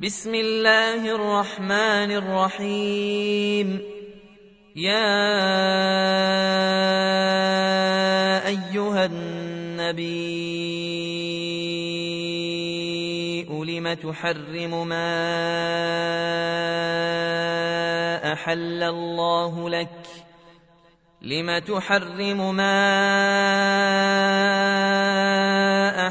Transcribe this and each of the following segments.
بسم الله الرحمن الرحيم. يا أيها النبي لم تحرم ما أحل الله لك؟ لم تحرم ما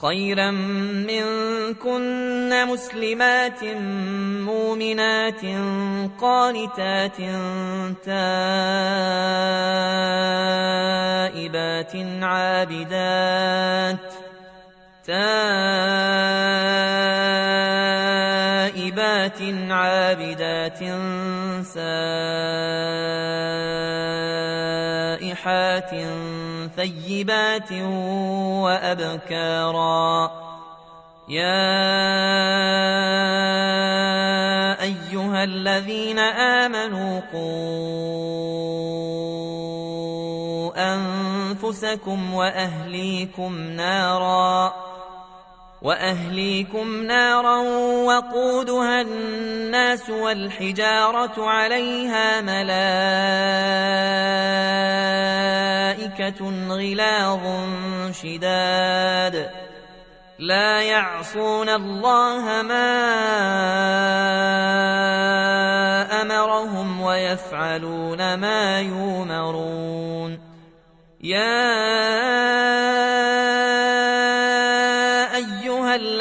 خيرا منكن مسلمات مؤمنات قانتات تائبات عابدات تائبات عابدات سائحات ثيبات وأبكارا. يا أيها الذين آمنوا قوا أنفسكم وأهليكم نارا. وأهليكم نارا وقودها الناس والحجارة عليها ملائكة غلاظ شداد. لا يعصون الله ما أمرهم ويفعلون ما يؤمرون يا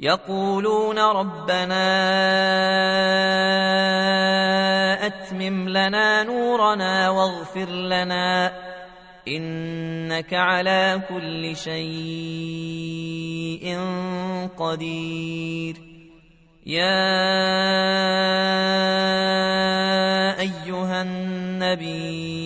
يقولون ربنا أتمم لنا نورنا واغفر لنا إنك على كل شيء قدير. يا أيها النبي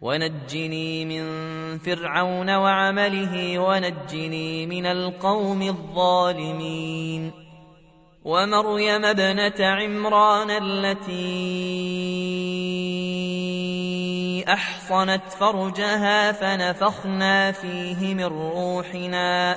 ونجني من فرعون وعمله ونجني من القوم الظالمين ومريم ابنة عمران التي أحصنت فرجها فنفخنا فيه من روحنا